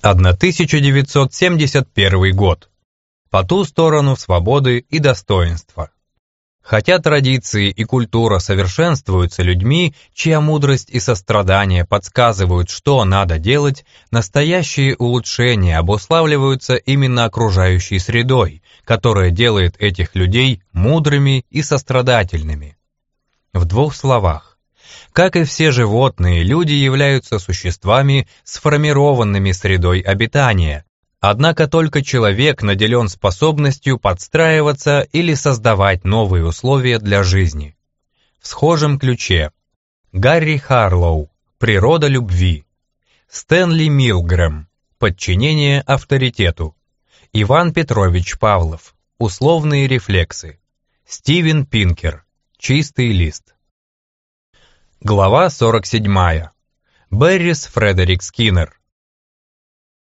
1971 год. По ту сторону свободы и достоинства. Хотя традиции и культура совершенствуются людьми, чья мудрость и сострадание подсказывают, что надо делать, настоящие улучшения обуславливаются именно окружающей средой, которая делает этих людей мудрыми и сострадательными. В двух словах. Как и все животные, люди являются существами, сформированными средой обитания, Однако только человек наделен способностью подстраиваться или создавать новые условия для жизни. В схожем ключе. Гарри Харлоу. «Природа любви», Стэнли Милгрэм. «Подчинение авторитету», Иван Петрович Павлов. «Условные рефлексы», Стивен Пинкер. «Чистый лист». Глава 47. Беррис Фредерик Скиннер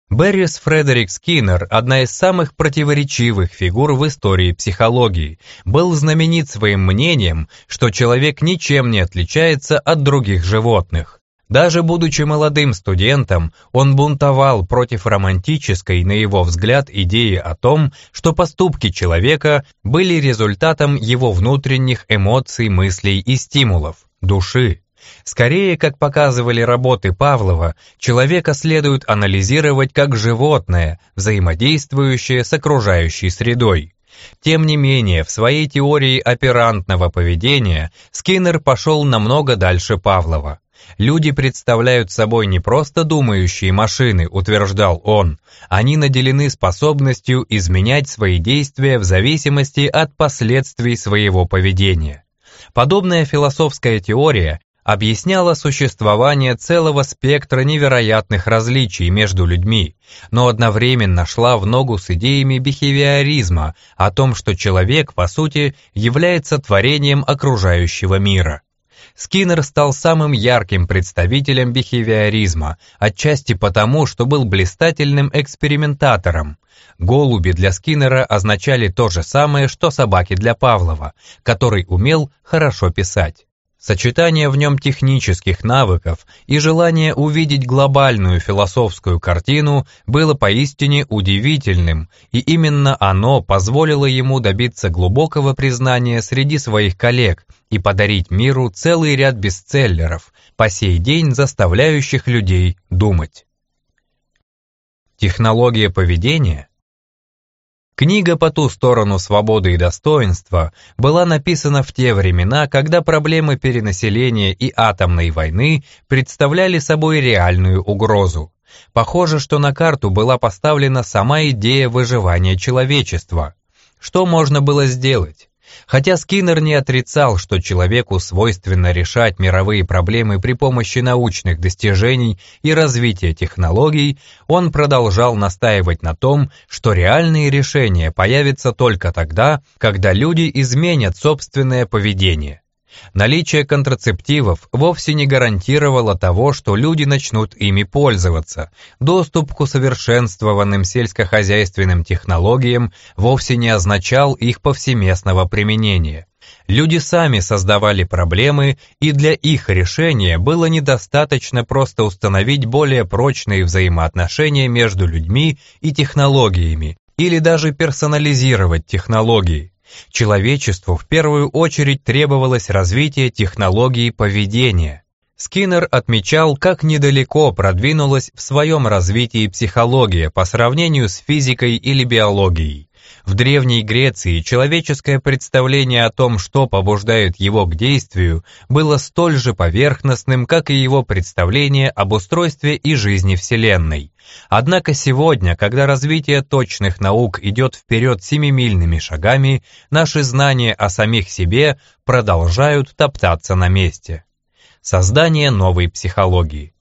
Беррис Фредерик Скиннер, одна из самых противоречивых фигур в истории психологии, был знаменит своим мнением, что человек ничем не отличается от других животных. Даже будучи молодым студентом, он бунтовал против романтической, на его взгляд, идеи о том, что поступки человека были результатом его внутренних эмоций, мыслей и стимулов, души. Скорее, как показывали работы Павлова, человека следует анализировать как животное, взаимодействующее с окружающей средой. Тем не менее, в своей теории оперантного поведения Скиннер пошел намного дальше Павлова. Люди представляют собой не просто думающие машины, утверждал он, они наделены способностью изменять свои действия в зависимости от последствий своего поведения. Подобная философская теория объясняла существование целого спектра невероятных различий между людьми, но одновременно шла в ногу с идеями бихевиоризма о том, что человек, по сути, является творением окружающего мира. Скиннер стал самым ярким представителем бихевиоризма, отчасти потому, что был блистательным экспериментатором. Голуби для Скиннера означали то же самое, что собаки для Павлова, который умел хорошо писать. Сочетание в нем технических навыков и желание увидеть глобальную философскую картину было поистине удивительным, и именно оно позволило ему добиться глубокого признания среди своих коллег и подарить миру целый ряд бестселлеров, по сей день заставляющих людей думать. Технология поведения Книга «По ту сторону свободы и достоинства» была написана в те времена, когда проблемы перенаселения и атомной войны представляли собой реальную угрозу. Похоже, что на карту была поставлена сама идея выживания человечества. Что можно было сделать? Хотя Скиннер не отрицал, что человеку свойственно решать мировые проблемы при помощи научных достижений и развития технологий, он продолжал настаивать на том, что реальные решения появятся только тогда, когда люди изменят собственное поведение. Наличие контрацептивов вовсе не гарантировало того, что люди начнут ими пользоваться. Доступ к усовершенствованным сельскохозяйственным технологиям вовсе не означал их повсеместного применения. Люди сами создавали проблемы, и для их решения было недостаточно просто установить более прочные взаимоотношения между людьми и технологиями, или даже персонализировать технологии. Человечеству в первую очередь требовалось развитие технологий поведения. Скиннер отмечал, как недалеко продвинулась в своем развитии психология по сравнению с физикой или биологией. В Древней Греции человеческое представление о том, что побуждает его к действию, было столь же поверхностным, как и его представление об устройстве и жизни Вселенной. Однако сегодня, когда развитие точных наук идет вперед семимильными шагами, наши знания о самих себе продолжают топтаться на месте. Создание новой психологии.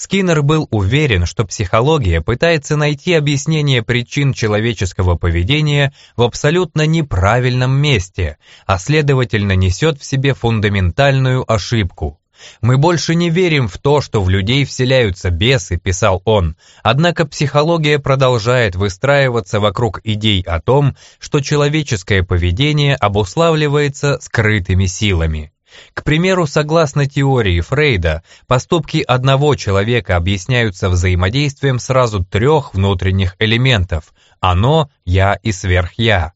Скиннер был уверен, что психология пытается найти объяснение причин человеческого поведения в абсолютно неправильном месте, а следовательно несет в себе фундаментальную ошибку. «Мы больше не верим в то, что в людей вселяются бесы», — писал он, однако психология продолжает выстраиваться вокруг идей о том, что человеческое поведение обуславливается скрытыми силами. К примеру, согласно теории Фрейда, поступки одного человека объясняются взаимодействием сразу трех внутренних элементов – оно, я и сверхя.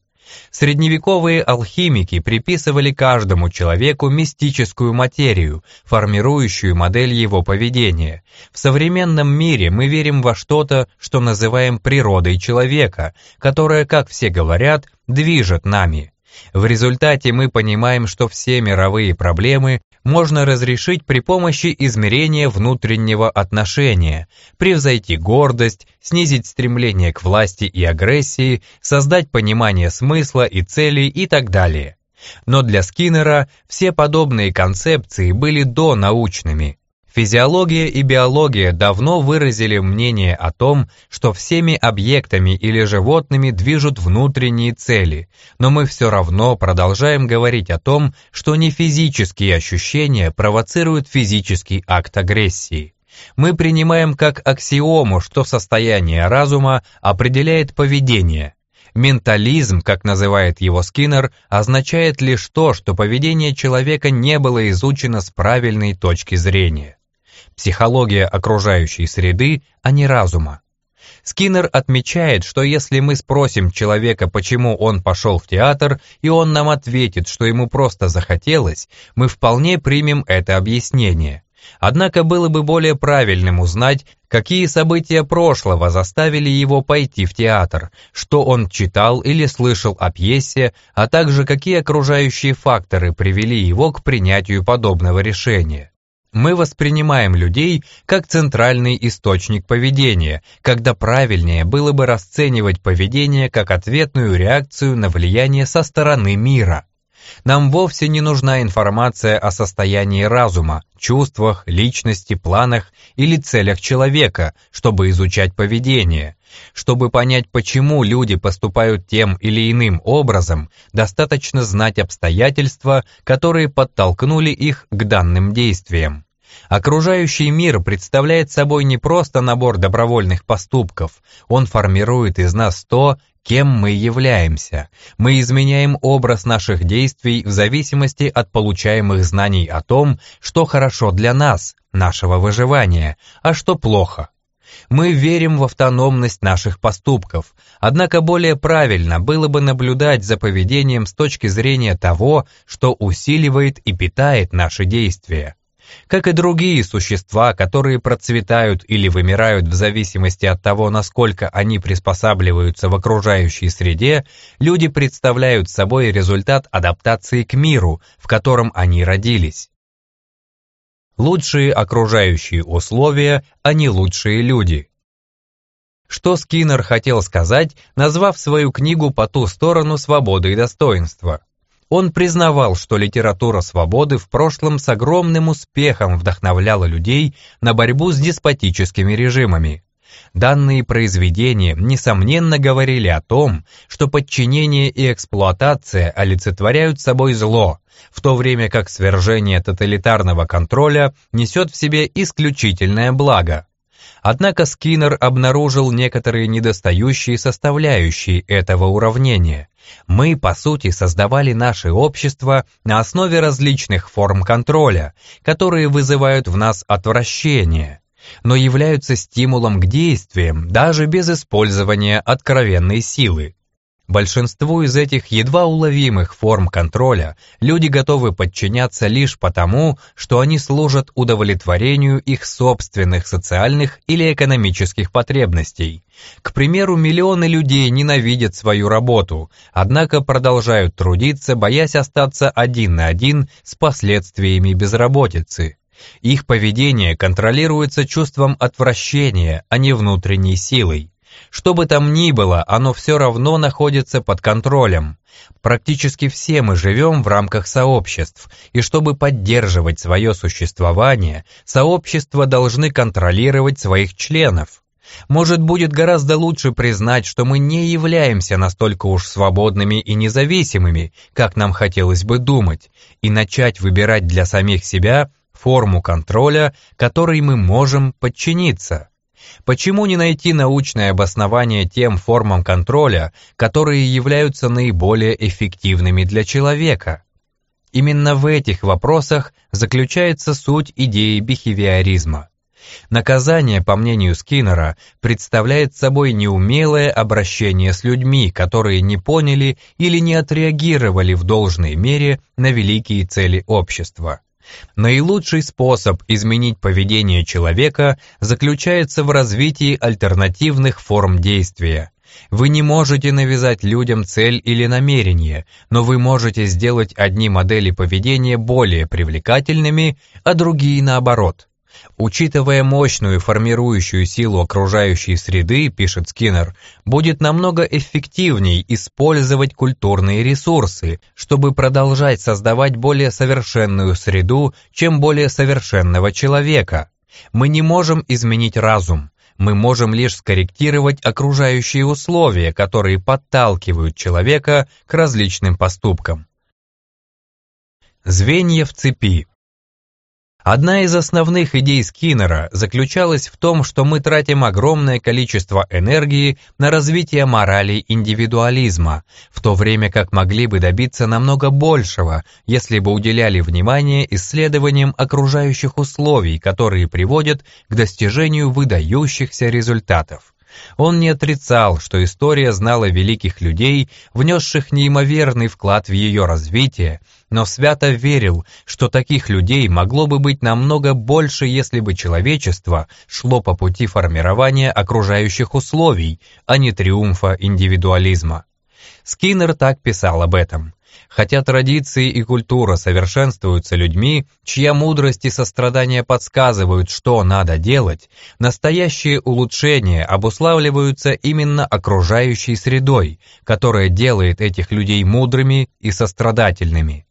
Средневековые алхимики приписывали каждому человеку мистическую материю, формирующую модель его поведения. В современном мире мы верим во что-то, что называем природой человека, которая, как все говорят, движет нами. В результате мы понимаем, что все мировые проблемы можно разрешить при помощи измерения внутреннего отношения, превзойти гордость, снизить стремление к власти и агрессии, создать понимание смысла и целей и так далее. Но для Скиннера все подобные концепции были донаучными. Физиология и биология давно выразили мнение о том, что всеми объектами или животными движут внутренние цели, но мы все равно продолжаем говорить о том, что не физические ощущения провоцируют физический акт агрессии. Мы принимаем как аксиому, что состояние разума определяет поведение. Ментализм, как называет его Скиннер, означает лишь то, что поведение человека не было изучено с правильной точки зрения психология окружающей среды, а не разума. Скиннер отмечает, что если мы спросим человека, почему он пошел в театр, и он нам ответит, что ему просто захотелось, мы вполне примем это объяснение. Однако было бы более правильным узнать, какие события прошлого заставили его пойти в театр, что он читал или слышал о пьесе, а также какие окружающие факторы привели его к принятию подобного решения. Мы воспринимаем людей как центральный источник поведения, когда правильнее было бы расценивать поведение как ответную реакцию на влияние со стороны мира. Нам вовсе не нужна информация о состоянии разума, чувствах, личности, планах или целях человека, чтобы изучать поведение. Чтобы понять, почему люди поступают тем или иным образом, достаточно знать обстоятельства, которые подтолкнули их к данным действиям. Окружающий мир представляет собой не просто набор добровольных поступков, он формирует из нас то, кем мы являемся. Мы изменяем образ наших действий в зависимости от получаемых знаний о том, что хорошо для нас, нашего выживания, а что плохо. Мы верим в автономность наших поступков, однако более правильно было бы наблюдать за поведением с точки зрения того, что усиливает и питает наши действия. Как и другие существа, которые процветают или вымирают в зависимости от того, насколько они приспосабливаются в окружающей среде, люди представляют собой результат адаптации к миру, в котором они родились. Лучшие окружающие условия, а не лучшие люди. Что Скиннер хотел сказать, назвав свою книгу «По ту сторону свободы и достоинства»? Он признавал, что литература свободы в прошлом с огромным успехом вдохновляла людей на борьбу с деспотическими режимами. Данные произведения, несомненно, говорили о том, что подчинение и эксплуатация олицетворяют собой зло, в то время как свержение тоталитарного контроля несет в себе исключительное благо. Однако Скиннер обнаружил некоторые недостающие составляющие этого уравнения. Мы, по сути, создавали наше общество на основе различных форм контроля, которые вызывают в нас отвращение, но являются стимулом к действиям даже без использования откровенной силы. Большинству из этих едва уловимых форм контроля люди готовы подчиняться лишь потому, что они служат удовлетворению их собственных социальных или экономических потребностей. К примеру, миллионы людей ненавидят свою работу, однако продолжают трудиться, боясь остаться один на один с последствиями безработицы. Их поведение контролируется чувством отвращения, а не внутренней силой. Что бы там ни было, оно все равно находится под контролем. Практически все мы живем в рамках сообществ, и чтобы поддерживать свое существование, сообщества должны контролировать своих членов. Может, будет гораздо лучше признать, что мы не являемся настолько уж свободными и независимыми, как нам хотелось бы думать, и начать выбирать для самих себя форму контроля, которой мы можем подчиниться. Почему не найти научное обоснование тем формам контроля, которые являются наиболее эффективными для человека? Именно в этих вопросах заключается суть идеи бихевиоризма. Наказание, по мнению Скиннера, представляет собой неумелое обращение с людьми, которые не поняли или не отреагировали в должной мере на великие цели общества. Наилучший способ изменить поведение человека заключается в развитии альтернативных форм действия. Вы не можете навязать людям цель или намерение, но вы можете сделать одни модели поведения более привлекательными, а другие наоборот. Учитывая мощную формирующую силу окружающей среды, пишет Скиннер, будет намного эффективней использовать культурные ресурсы, чтобы продолжать создавать более совершенную среду, чем более совершенного человека. Мы не можем изменить разум, мы можем лишь скорректировать окружающие условия, которые подталкивают человека к различным поступкам. Звенья в цепи Одна из основных идей Скиннера заключалась в том, что мы тратим огромное количество энергии на развитие морали индивидуализма, в то время как могли бы добиться намного большего, если бы уделяли внимание исследованиям окружающих условий, которые приводят к достижению выдающихся результатов. Он не отрицал, что история знала великих людей, внесших неимоверный вклад в ее развитие, но свято верил, что таких людей могло бы быть намного больше, если бы человечество шло по пути формирования окружающих условий, а не триумфа индивидуализма. Скиннер так писал об этом. Хотя традиции и культура совершенствуются людьми, чья мудрость и сострадание подсказывают, что надо делать, настоящие улучшения обуславливаются именно окружающей средой, которая делает этих людей мудрыми и сострадательными.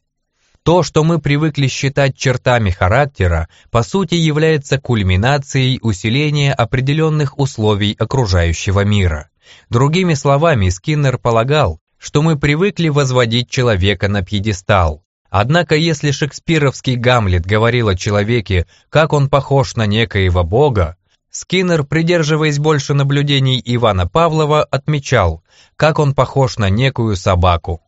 То, что мы привыкли считать чертами характера, по сути является кульминацией усиления определенных условий окружающего мира. Другими словами, Скиннер полагал, что мы привыкли возводить человека на пьедестал. Однако если шекспировский Гамлет говорил о человеке, как он похож на некоего бога, Скиннер, придерживаясь больше наблюдений Ивана Павлова, отмечал, как он похож на некую собаку.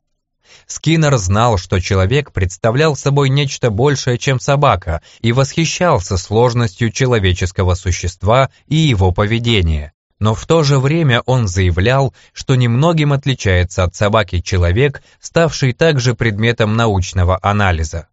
Скиннер знал, что человек представлял собой нечто большее, чем собака, и восхищался сложностью человеческого существа и его поведения. Но в то же время он заявлял, что немногим отличается от собаки человек, ставший также предметом научного анализа.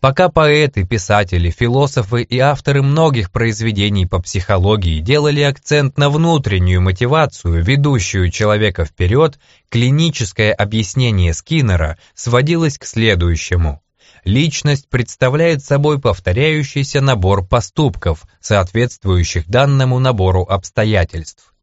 Пока поэты, писатели, философы и авторы многих произведений по психологии делали акцент на внутреннюю мотивацию, ведущую человека вперед, клиническое объяснение Скиннера сводилось к следующему. Личность представляет собой повторяющийся набор поступков, соответствующих данному набору обстоятельств.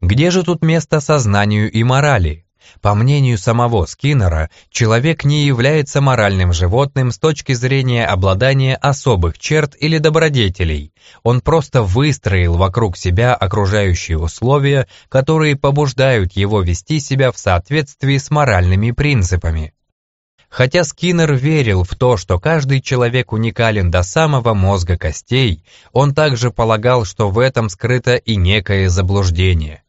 Где же тут место сознанию и морали? По мнению самого Скиннера, человек не является моральным животным с точки зрения обладания особых черт или добродетелей. Он просто выстроил вокруг себя окружающие условия, которые побуждают его вести себя в соответствии с моральными принципами. Хотя Скиннер верил в то, что каждый человек уникален до самого мозга костей, он также полагал, что в этом скрыто и некое заблуждение.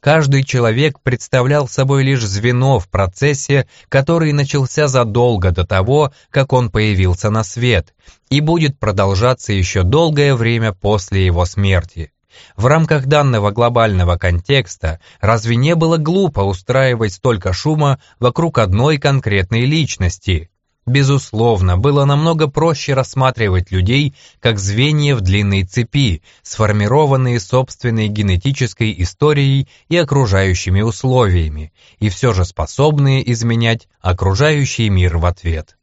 Каждый человек представлял собой лишь звено в процессе, который начался задолго до того, как он появился на свет, и будет продолжаться еще долгое время после его смерти. В рамках данного глобального контекста разве не было глупо устраивать столько шума вокруг одной конкретной личности? Безусловно, было намного проще рассматривать людей как звенья в длинной цепи, сформированные собственной генетической историей и окружающими условиями, и все же способные изменять окружающий мир в ответ.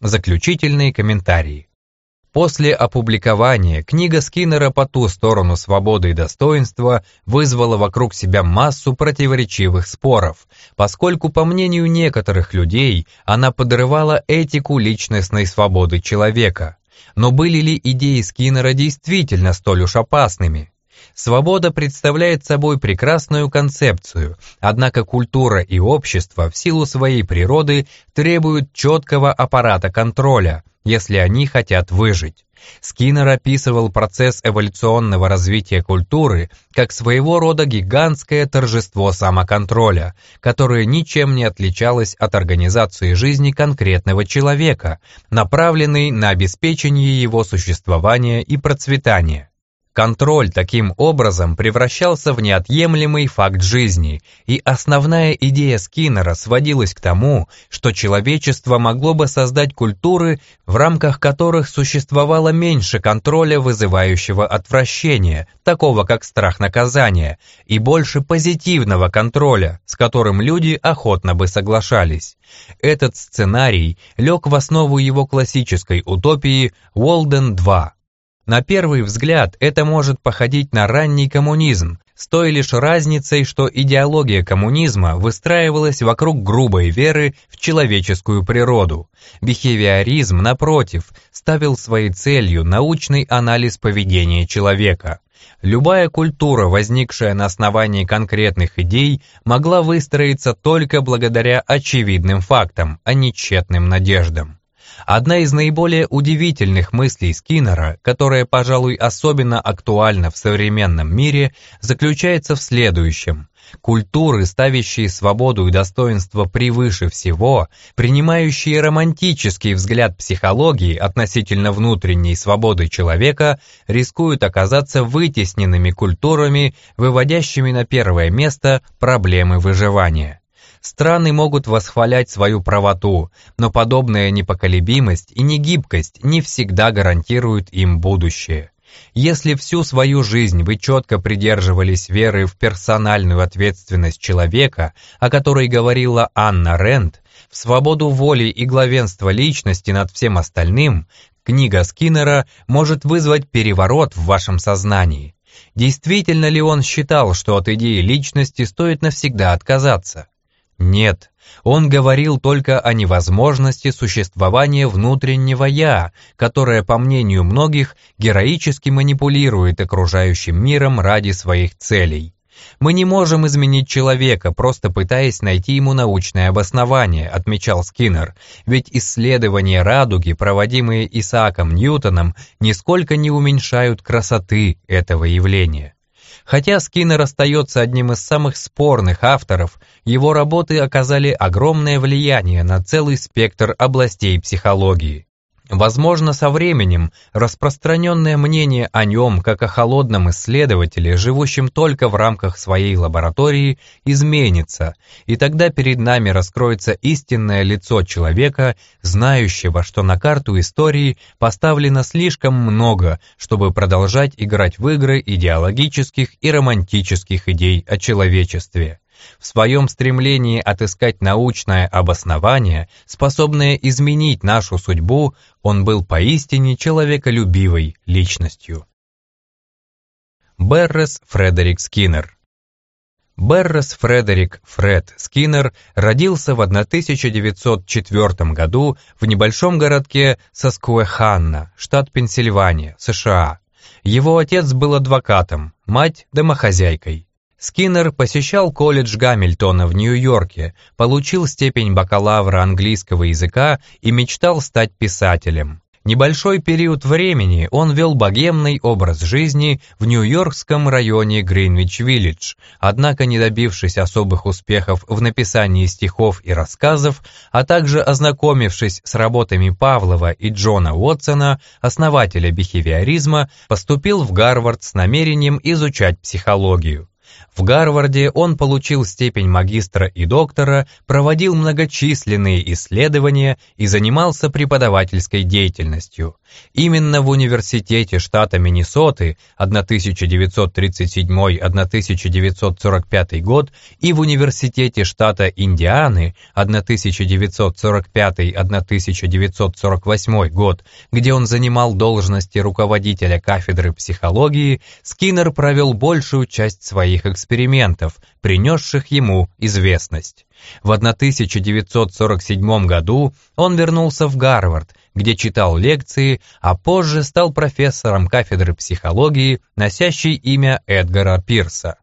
Заключительные комментарии. После опубликования книга Скиннера «По ту сторону свободы и достоинства» вызвала вокруг себя массу противоречивых споров, поскольку, по мнению некоторых людей, она подрывала этику личностной свободы человека. Но были ли идеи Скиннера действительно столь уж опасными? Свобода представляет собой прекрасную концепцию, однако культура и общество в силу своей природы требуют четкого аппарата контроля, если они хотят выжить. Скиннер описывал процесс эволюционного развития культуры как своего рода гигантское торжество самоконтроля, которое ничем не отличалось от организации жизни конкретного человека, направленной на обеспечение его существования и процветания. Контроль таким образом превращался в неотъемлемый факт жизни, и основная идея Скиннера сводилась к тому, что человечество могло бы создать культуры, в рамках которых существовало меньше контроля, вызывающего отвращение, такого как страх наказания, и больше позитивного контроля, с которым люди охотно бы соглашались. Этот сценарий лег в основу его классической утопии «Уолден 2», на первый взгляд это может походить на ранний коммунизм, с той лишь разницей, что идеология коммунизма выстраивалась вокруг грубой веры в человеческую природу. Бихевиоризм, напротив, ставил своей целью научный анализ поведения человека. Любая культура, возникшая на основании конкретных идей, могла выстроиться только благодаря очевидным фактам, а не тщетным надеждам. Одна из наиболее удивительных мыслей Скиннера, которая, пожалуй, особенно актуальна в современном мире, заключается в следующем. Культуры, ставящие свободу и достоинство превыше всего, принимающие романтический взгляд психологии относительно внутренней свободы человека, рискуют оказаться вытесненными культурами, выводящими на первое место проблемы выживания. Страны могут восхвалять свою правоту, но подобная непоколебимость и негибкость не всегда гарантируют им будущее. Если всю свою жизнь вы четко придерживались веры в персональную ответственность человека, о которой говорила Анна Рент, в свободу воли и главенство личности над всем остальным, книга Скиннера может вызвать переворот в вашем сознании. Действительно ли он считал, что от идеи личности стоит навсегда отказаться? Нет, он говорил только о невозможности существования внутреннего «я», которое, по мнению многих, героически манипулирует окружающим миром ради своих целей. Мы не можем изменить человека, просто пытаясь найти ему научное обоснование, отмечал Скиннер, ведь исследования радуги, проводимые Исааком Ньютоном, нисколько не уменьшают красоты этого явления. Хотя Скиннер остается одним из самых спорных авторов, его работы оказали огромное влияние на целый спектр областей психологии. Возможно, со временем распространенное мнение о нем как о холодном исследователе, живущем только в рамках своей лаборатории, изменится, и тогда перед нами раскроется истинное лицо человека, знающего, что на карту истории поставлено слишком много, чтобы продолжать играть в игры идеологических и романтических идей о человечестве. В своем стремлении отыскать научное обоснование, способное изменить нашу судьбу, он был поистине человеколюбивой личностью. Беррес Фредерик Скиннер Беррес Фредерик Фред Скиннер родился в 1904 году в небольшом городке Саскуэханна, штат Пенсильвания, США. Его отец был адвокатом, мать – домохозяйкой. Скиннер посещал колледж Гамильтона в Нью-Йорке, получил степень бакалавра английского языка и мечтал стать писателем. Небольшой период времени он вел богемный образ жизни в нью-йоркском районе Гринвич-Виллидж, однако не добившись особых успехов в написании стихов и рассказов, а также ознакомившись с работами Павлова и Джона Уотсона, основателя бихевиоризма, поступил в Гарвард с намерением изучать психологию. В Гарварде он получил степень магистра и доктора, проводил многочисленные исследования и занимался преподавательской деятельностью. Именно в университете штата Миннесоты 1937-1945 год и в университете штата Индианы 1945-1948 год, где он занимал должности руководителя кафедры психологии, Скиннер провел большую часть своих экспериментов, принесших ему известность. В 1947 году он вернулся в Гарвард, где читал лекции, а позже стал профессором кафедры психологии, носящей имя Эдгара Пирса.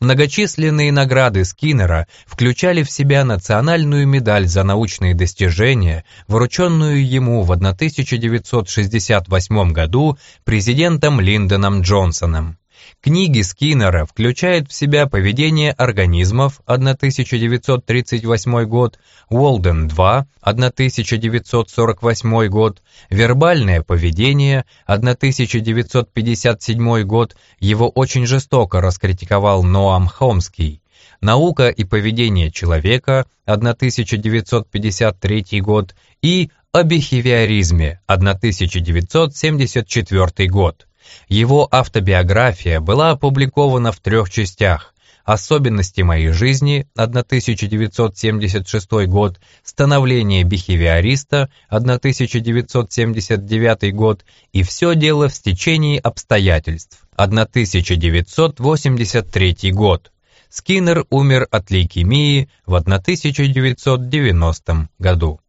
Многочисленные награды Скиннера включали в себя национальную медаль за научные достижения, врученную ему в 1968 году президентом Линдоном Джонсоном. Книги Скиннера включают в себя «Поведение организмов» 1938 год, «Уолден 2» 1948 год, «Вербальное поведение» 1957 год, его очень жестоко раскритиковал Ноам Хомский, «Наука и поведение человека» 1953 год и «О бихевиоризме» 1974 год. Его автобиография была опубликована в трех частях «Особенности моей жизни» 1976 год, «Становление бихевиориста» 1979 год и «Все дело в стечении обстоятельств» 1983 год. Скиннер умер от лейкемии в 1990 году.